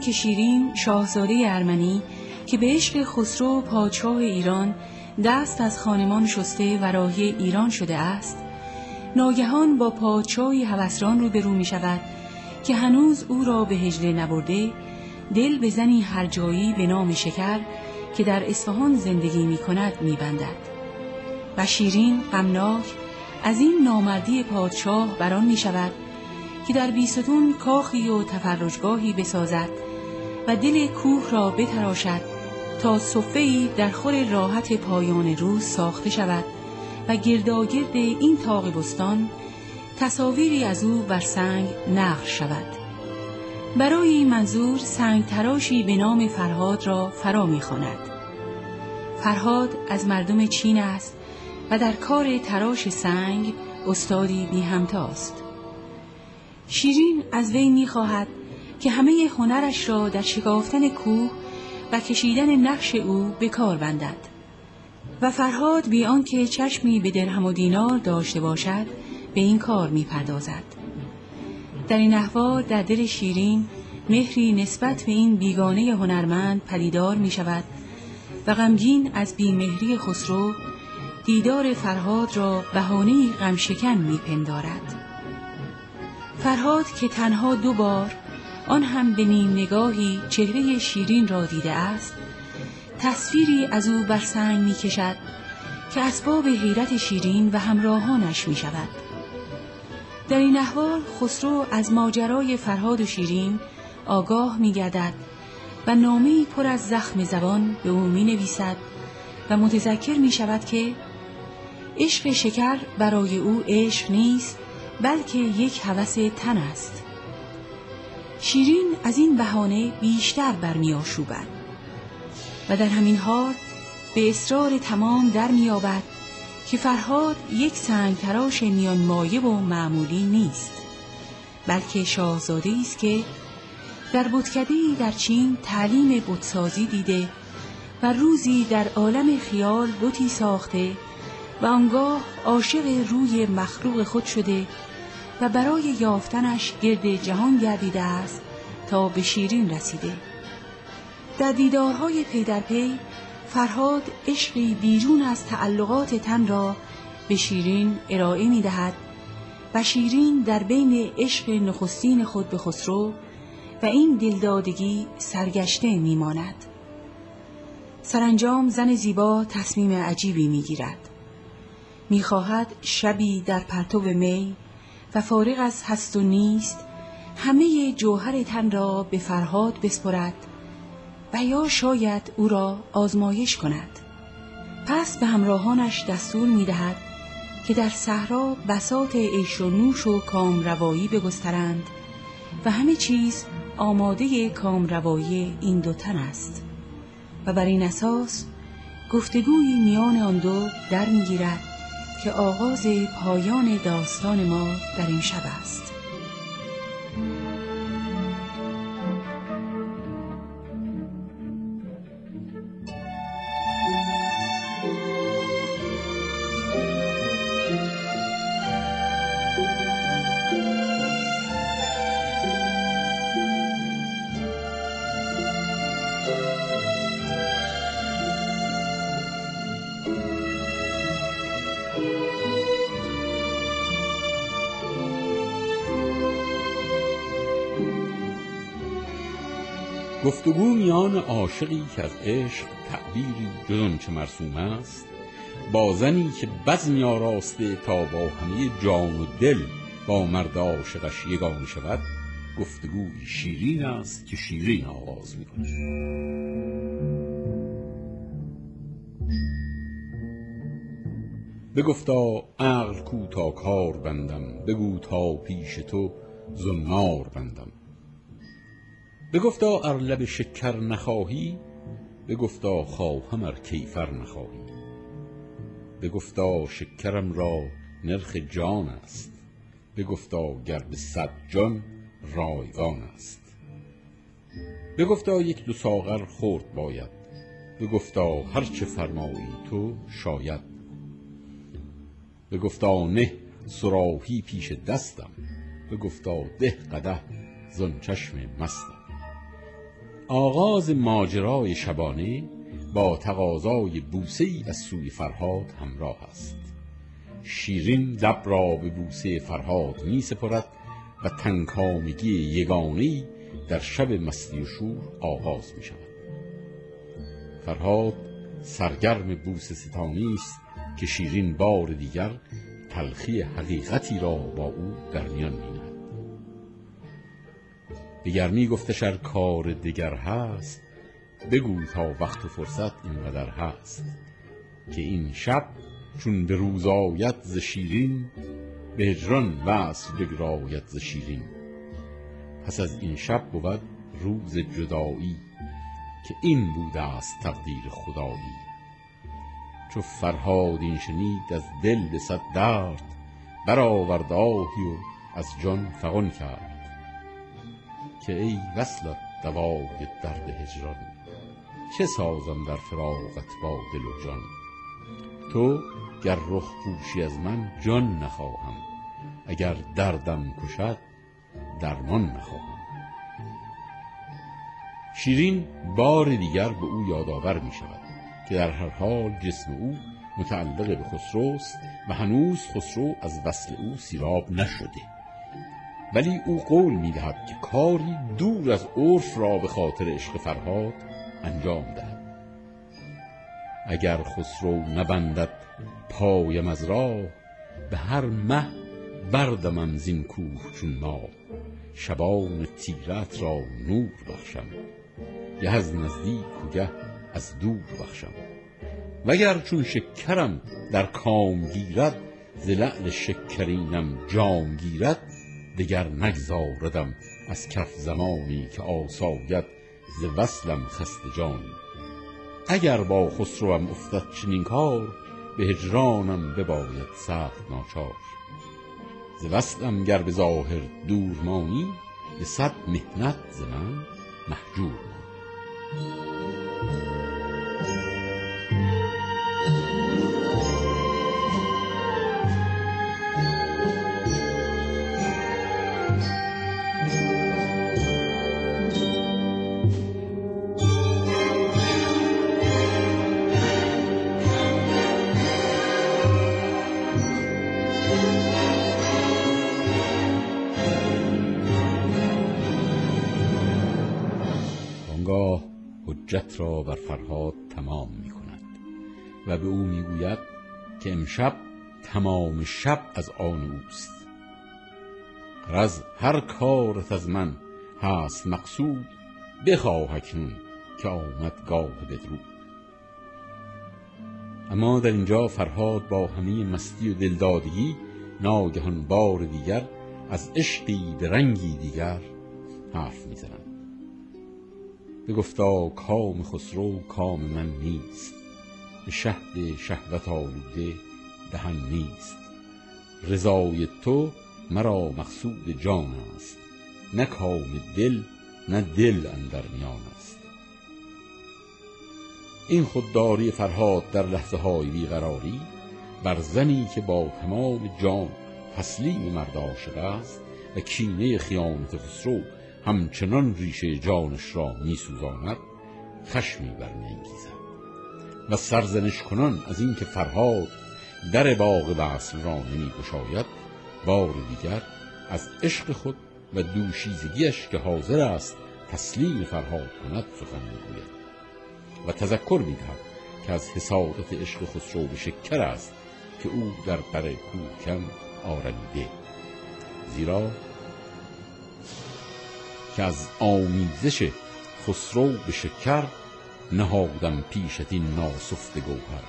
که شیرین شاهزاده ارمنی که به عشق خسرو پادشاه ایران دست از خانمان شسته و راهی ایران شده است ناگهان با پادشاهی هوسران روبرو می شود که هنوز او را به هجله نبرده دل به زنی هر جایی به نام شکر که در اصفهان زندگی می کند می بندد. و شیرین غمناک از این نامردی پادشاه بران می شود که در بیستون کاخی و تفرجگاهی بسازد و دل کوه را بتراشد تا صفهی در خور راحت پایان روز ساخته شود و گرداگرد این تاق بستان تصاویری از او بر سنگ نقش شود. برای این منظور سنگ تراشی به نام فرهاد را فرا می‌خواند فرهاد از مردم چین است و در کار تراش سنگ استادی بی همتاست شیرین از وی می‌خواهد که همه هنرش را در شکافتن کوه و کشیدن نقش او به کار بندد. و فرهاد بی آنکه چشمی به درهم و دینار داشته باشد به این کار می‌پردازد. در این احوال در دل شیرین مهری نسبت به این بیگانه هنرمند پدیدار می شود و غمگین از بیمهری خسرو دیدار فرهاد را بهانه غمشکن میپندارد. فرهاد که تنها دو بار آن هم به نیم نگاهی چهره شیرین را دیده است. تصویری از او بر سنگ می کشد که اسباب حیرت شیرین و همراهانش می شود در این احوال خسرو از ماجرای فرهاد و شیرین آگاه می گردد و نامه پر از زخم زبان به او می نویسد و متذکر می شود که عشق شکر برای او عشق نیست بلکه یک هوس تن است. شیرین از این بهانه بیشتر برمیآشوبد و در همین حال به اصرار تمام در میابد که فرهاد یک سنگ تراش میان مایه و معمولی نیست بلکه شاهزاده است که در بتکده در چین تعلیم بتسازی دیده و روزی در عالم خیال بتی ساخته و آنگاه عاشق روی مخلوق خود شده و برای یافتنش گرد جهان گردیده است تا به شیرین رسیده در دیدارهای پی در پی فرهاد عشقی بیرون از تعلقات تن را به شیرین ارائه می دهد و شیرین در بین عشق نخستین خود به خسرو و این دلدادگی سرگشته می ماند. سرانجام زن زیبا تصمیم عجیبی می گیرد. می شبی در پرتو می و فارغ از هست و نیست همه جوهر تن را به فرهاد بسپرد و یا شاید او را آزمایش کند. پس به همراهانش دستور می دهد که در صحرا بسات عیش و نوش و کامروایی بگسترند و همه چیز آماده کامروایی این دو تن است. و بر این اساس گفتگوی میان آن دو در می‌گیرد. که آغاز پایان داستان ما در این شب است. گفتگو میان عاشقی که از عشق تعبیری جز چه مرسوم است با زنی که بزمی آراسته تا با همه جان و دل با مرد عاشقش یگان شود گفتگوی شیرین است که شیرین آغاز کند بگفتا عقل کو تا کار بندم بگو تا پیش تو زنار بندم. بگفتا ار لب شکر نخواهی بگفتا خواهم ار کیفر نخواهی. بگفتا شکرم را نرخ جان است بگفتا گر به صد جان رایگان است. بگفتا یک دو ساغر خورد باید بگفتا هر چه فرمایی تو شاید. بگفتا نه صراحی پیش دستم بگفتا ده قدح زان چشم مستم. آغاز ماجرای شبانه با تقاضای بوسه ای از سوی فرهاد همراه است. شیرین لب را به بوسه فرهاد می سپرد و تنکامگی یگانه در شب مستی و شور آغاز می شود فرهاد سرگرم بوس ستانی است که شیرین بار دیگر تلخی حقیقتی را با او در میان می نهد دیگر می گفته کار دیگر هست. بگو تا وقت و فرصت اینقدر هست. که این شب چون به روز آید ز شیرین به هجران وصل بگراید ز شیرین. پس از این شب بود روز جدایی که این بوده است تقدیر خدایی. چو فرهاد این شنید از دل به صد درد برآورد آهی و از جان فغان کرد. که ای وصلت دوای درد هجران چه سازم در فراقت با دل و جان؟ تو گر رخ پوشی از من جان نخواهم. اگر دردم کشد درمان نخواهم. شیرین بار دیگر به او یادآور می شود که در هر حال جسم او متعلق به خسروست و هنوز خسرو از وصل او سیراب نشده. ولی او قول می دهد که کاری دور از عرف را به خاطر عشق فرهاد انجام دهد. اگر خسرو نبندد پایم از راه به هر مه بردمم زین کوه چون ما شبان تیرت را نور بخشم گه از نزدیک و گه از دور بخشم. وگر چون شکرم در کام گیرد ز لعل شکرینم جام گیرد دگر نگذاردم از کف زمانی که آساید ز وصلم خسته جانی اگر با خسروم افتد چنین کار به هجرانم بباید سخت ناچار. ز وصلم گر به ظاهر دور مانی به صد محنت ز من محجور حجت را بر فرهاد تمام می کند و به او می گوید که امشب تمام شب از آن اوست. از هر کارت از من هست مقصود بخواه اکنون که آمد گاه بدرود. اما در اینجا فرهاد با همه مستی و دلدادگی ناگهان بار دیگر از عشقی به رنگی دیگر حرف می‌زنند بگفتا کام خسرو کام من نیست به شهد شهوت آلوده دهن نیست. رضای تو مرا مقصود جان است نه کام دل نه دل اندر میان است. این خودداری فرهاد در لحظه های بیقراری بر زنی که با تمام جان تسلیم مرد عاشق است و کینه خیانت خسرو همچنان ریشه جانش را می سوزاند خشمی برمیانگیزد و سرزنش کنان از اینکه فرهاد در باغ وصل را نمی گشاید بار دیگر از عشق خود و دوشیزگیش که حاضر است تسلیم فرهاد کند سخن می‌گوید و تذکر می‌دهد که از حسادت عشق خسرو به شکر است که او در بر کوکن آرمیده. زیرا که از آمیزش خسرو به شکر نهادم پیشت این ناسفت گوهر.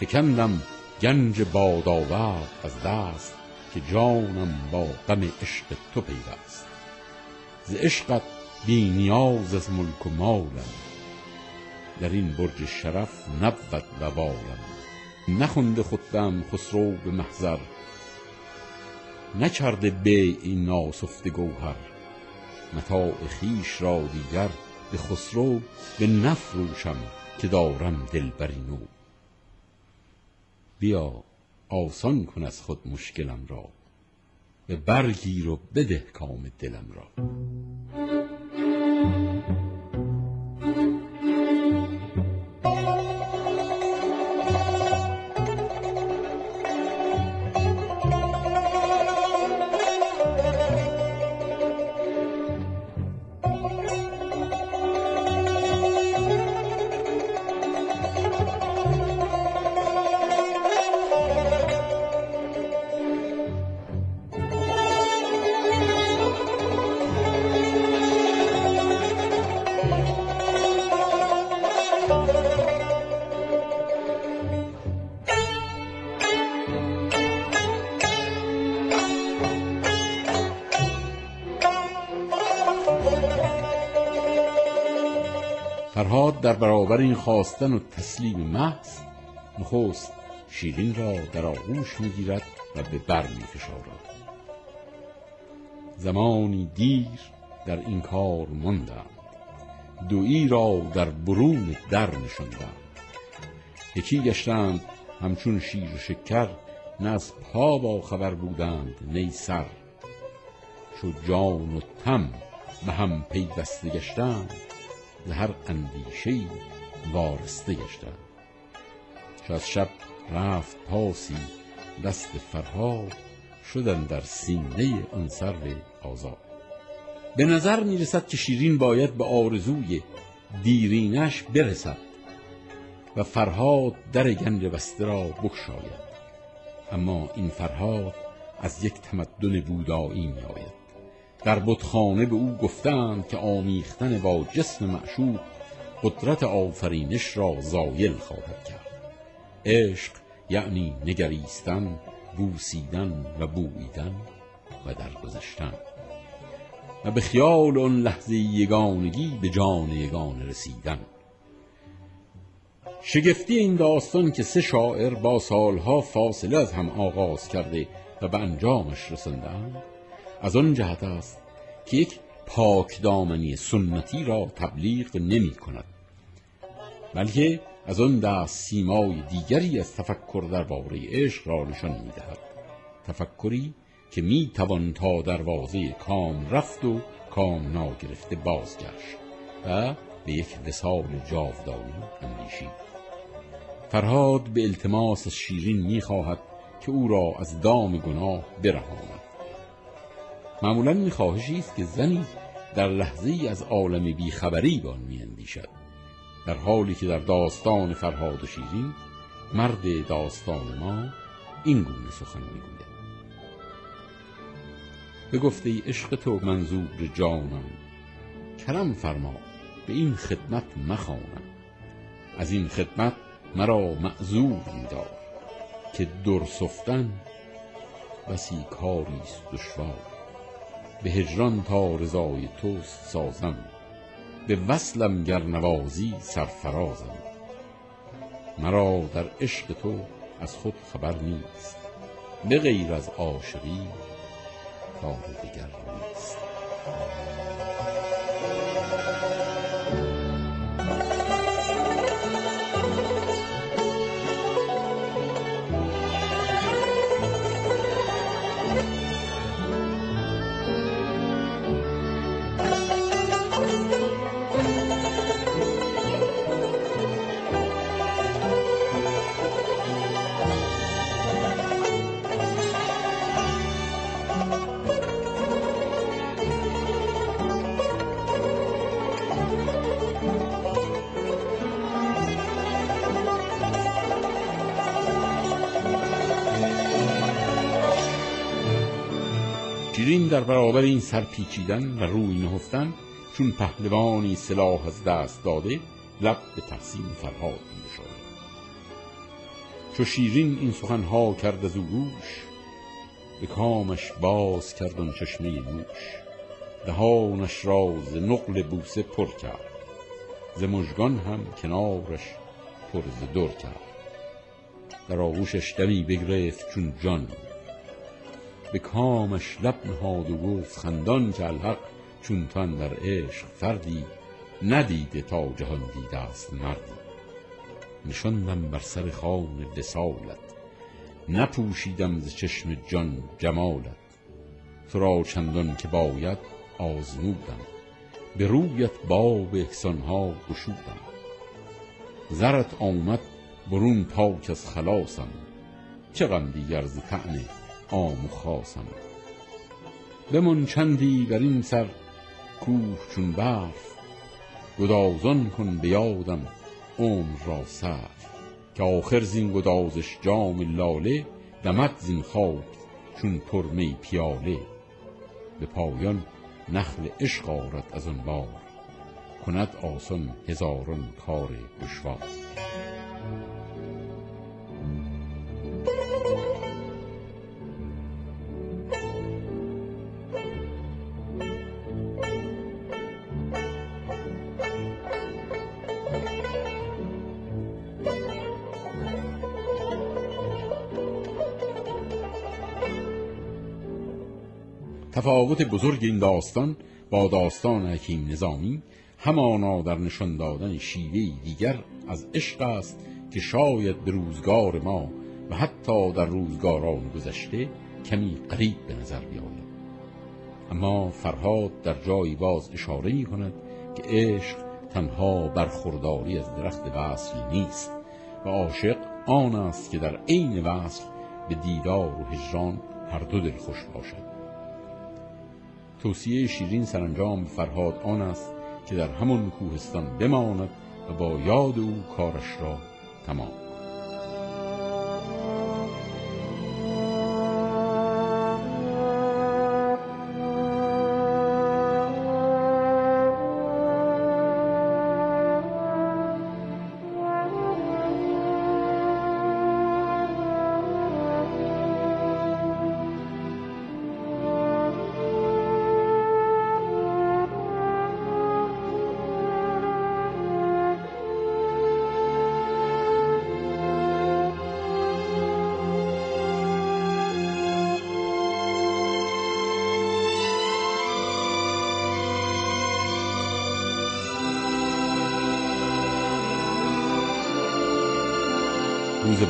فکندم گنج بادآورد از دست که جانم با غم عشق تو پیوست. ز عشقت بی نیاز از ملک و مالم. در این برج شرف نبود وبالم نخونده خودم خسرو به محضر. نکرده به این ناسفت گوهر. متاع خیش را دیگر به خسرو به نفروشم که دارم دلبری نو بیا آسان کن از خود مشکلم را. به برگیر و بده کام دلم را. در برابر این خواستن و تسلیم محض نخست شیرین را در آغوش می‌گیرد و به بر میفشارد. زمانی دیر در این کار ماندند. دویی را در برون در نشاندند. یکی گشتند همچون شیر و شکر نه از پا با خبر بودند نی سر. چو جان و تم به هم پیوسته گشتند. ز هر اندیشه وارسته گشتند چو از شب رفت پاسی دست فرهاد شدن در سینه آن سرو آزاد. به نظر می رسد که شیرین باید به آرزوی دیرینش برسد و فرهاد در گنج بسته را بگشاید. اما این فرهاد از یک تمدن بودایی می آید در بتخانه به او گفتند که آمیختن با جسم معشوق قدرت آفرینش را زایل خواهد کرد. عشق یعنی نگریستن بوسیدن و بویدن و درگذشتن. و به خیال آن لحظه یگانگی به جان یگانه رسیدن. شگفتی این داستان که سه شاعر با سالها فاصله از هم آغاز کرده و به انجامش رسندند از آن جهت است که یک پاک دامنی سنتی را تبلیغ نمی کند. بلکه از آن دست سیمای دیگری از تفکر درباره عشق را نشان می دهد. تفکری که می توان تا دروازه کام رفت و کام ناگرفته بازگشت و به یک وسال جاودانی اندیشید. فرهاد به التماس شیرین می خواهد که او را از دام گناه برهاند. معمولا این است که زنی در لحظه ای از عالم بیخبری بان می اندیشد در حالی که در داستان فرهاد و شیرین مرد داستان ما این گونه سخن می‌گوید. به گفته ای عشق تو منظور جانم کرم فرما به این خدمت مخوانم. از این خدمت مرا معذور میدار که درسفتن بسی کاری است دشوار. به هجران تا رضای توست سازم. به وصلم گر نوازی سرفرازم. مرا در عشق تو از خود خبر نیست. به غیر از عاشقی کار دیگر نیست. شیرین در برابر این سرپیچیدن و روی نهفتن چون پهلوانی سلاح از دست داده لب به تقسیم فرهاد میگشاید چو شیرین این سخنها کرد از او گوش به کامش باز کرد آن چشمه نوش دهانش را ز نقل بوسه پر کرد ز مژگان هم کنارش پر ز در کرد. در آغوشش دمی بگرفت چون جان به کامش لب نهاد و گفت خندان که الحق چون تن در عشق فردی ندیده تا جهان دیده است مردی. نشاندم بر سر خوان وصالت نپوشیدم ز چشم جان جمالت. تو را چندان که باید آزمودم به رویت باب احسانها گشودم. زرت آمد برون پاک از خلاصم چه غم دیگر ز طعن عام و خاصم. بمان چندی بر این سر کوه چون برف. گدازان کن به یادم عمر را صرف. که آخر زین گدازش جام لاله دمد زین خاک چون پر می پیاله. به پایان نخل عشق آرد از آن بار. کند آسان هزاران کار دشوار. تفاوت بزرگ این داستان با داستان حکیم نظامی همانا در نشان دادن شیوه دیگر از عشق است که شاید به روزگار ما و حتی در روزگاران گذشته کمی قریب به نظر بیاید. اما فرهاد در جایی باز اشاره می کند که عشق تنها برخورداری از درخت وصل نیست و عاشق آن است که در عین وصل به دیدار و هجران هر دو دل خوش باشد. توصیه شیرین سرانجام فرهاد آن است که در همان کوهستان بماند و با یاد او کارش را تمام.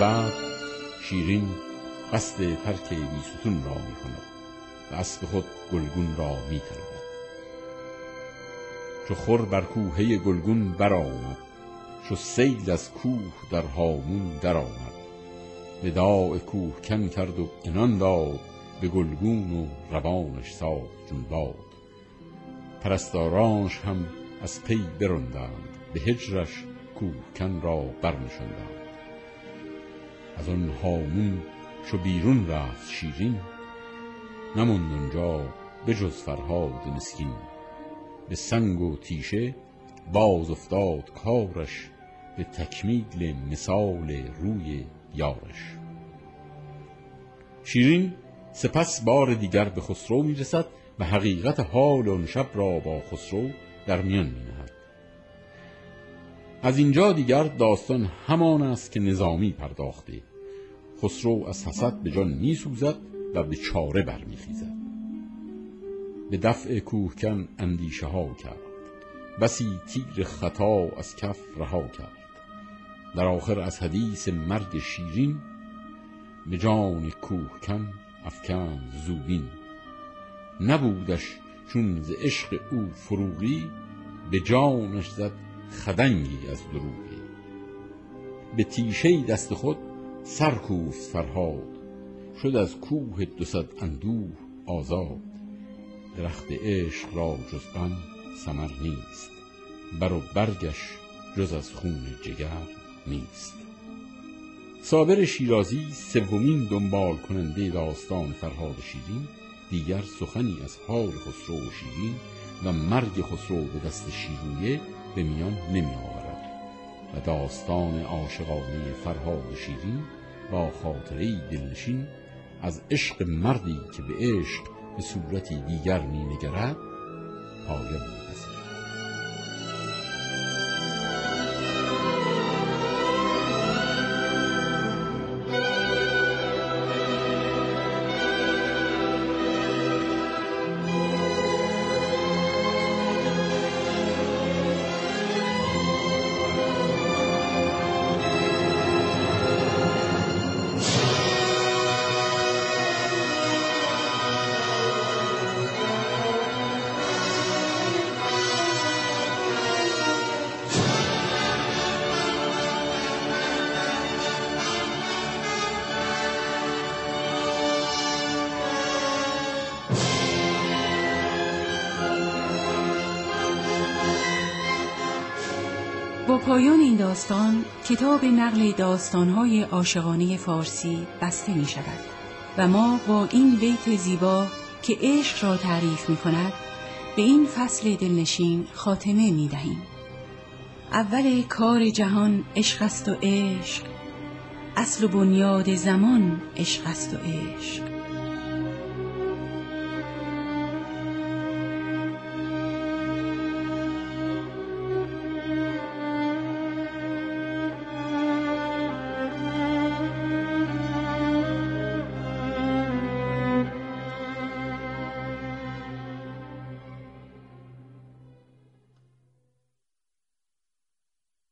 بعد شیرین قصد ترک بیستون را می کند و اسب خود گلگون را می تربد چو خور بر کوهه گلگون برآمد چو سیل از کوه در هامون درآمد. وداع کوه کن کرد و عنان داد به گلگون و روانش ساخت چون باد. پرستارانش هم از پی براندند به هجرش کوهکن را برنشاندند. از آن هامون چو بیرون رفت شیرین نماند آنجا به جز فرهاد مسکین. به سنگ و تیشه باز افتاد کارش به تکمیل مثال روی یارش. شیرین سپس بار دیگر به خسرو می رسد و حقیقت حال آن شب را با خسرو در میان می نهد از اینجا دیگر داستان همان است که نظامی پرداخته. خسرو از حسد به جان می سوزد و به چاره برمیخیزد. به دفع کوهکن اندیشه ها کرد. بسی تیر خطا از کف رها کرد. در آخر از حدیث مرگ شیرین به جان کوهکن افکن زوبین. نبودش چون ز عشق او فروغی به جانش زد خدنگی از دروغی به تیشه دست خود سر کوفت فرهاد شد از کوه دو صد اندوه آزاد. درخت عشق را جز غم ثمر نیست بر و برگش جز از خون جگر نیست. صابر شیرازی سومین دنبال کننده داستان فرهاد شیرین دیگر سخنی از حال خسرو و شیرین و مرگ خسرو به دست شیرویه به میان نمی آورد و داستان عاشقانه فرهاد شیرین با خاطره دلنشین از عشق مردی که به عشق به صورتی دیگر می نگرد پایان با پایان این داستان کتاب نقل داستانهای عاشقانه فارسی بسته می شود و ما با این بیت زیبا که عشق را تعریف می کند به این فصل دلنشین خاتمه می دهیم. اول کار جهان عشق است و عشق اصل و بنیاد زمان عشق است و عشق